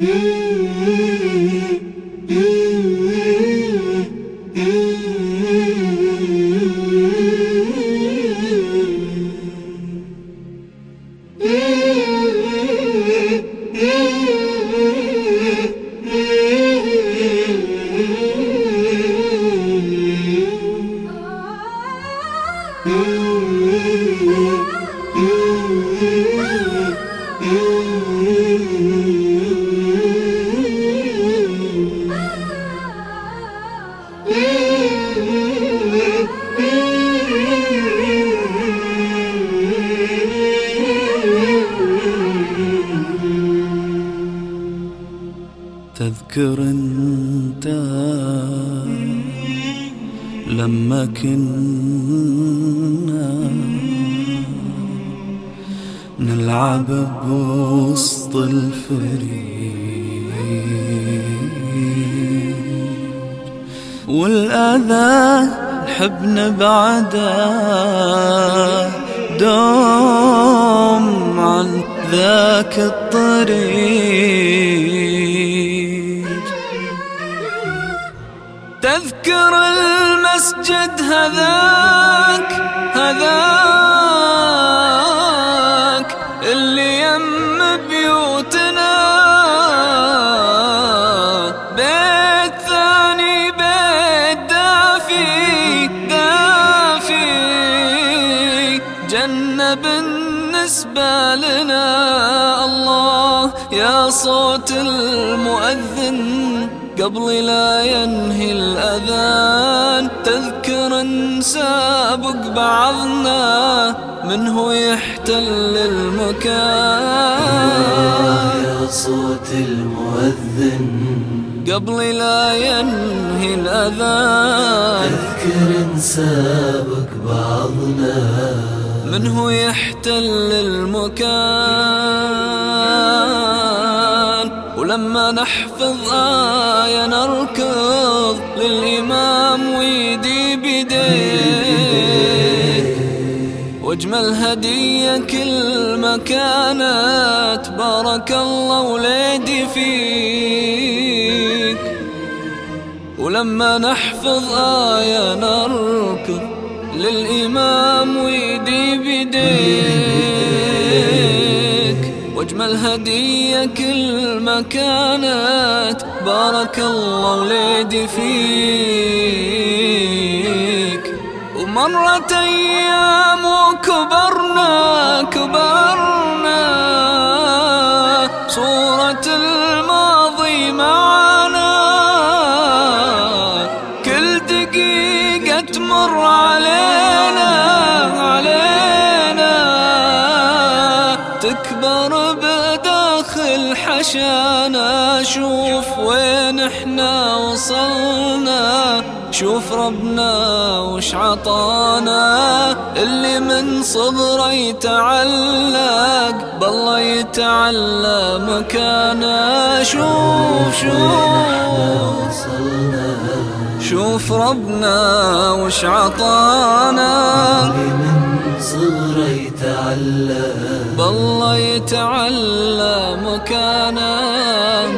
Mm-hmm. تذكر أنت لما كنا نلعب بوسط الفريق. والأذى نحب نبعده دوم عن ذاك الطريق. تذكر المسجد هذاك هذاك اللي يم بيوتنا. بيت ثاني بيت دافي دافي. جنة بالنسبة لنا الله يا صوت المؤذن. قبل لا ينهي الأذان. تذكر نسابق بعضنا من هو يحتل المكان. يا صوت المؤذن. قبل لا ينهي الأذان. تذكر نسابق بعضنا. من هو يحتل المكان. ولما نحفظ آية واجمل هدية كل ما كانت. بارك الله وليدي فيك. ولما نحفظ آية نركض للإمام ويدي بيديك. وأجمل هدية كل ما كانت. بارك الله وليدي فيك. ومرت أيام وكبرنا كبرنا. صورة الماضي معنا. كل دقيقة تمر علينا علينا. تكبر بداخل حشانا شوف وين إحنا وصلنا. شوف ربنا وش عطانا. اللي من صغره يتعلق بالله يتعلى مكانه. شوف شوف. شوف ربنا وش عطانا. صغره يتعلم بالله يتعلى مكانه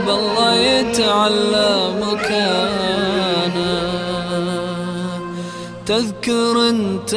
بالله يتعلى مكانه. تذكر أنت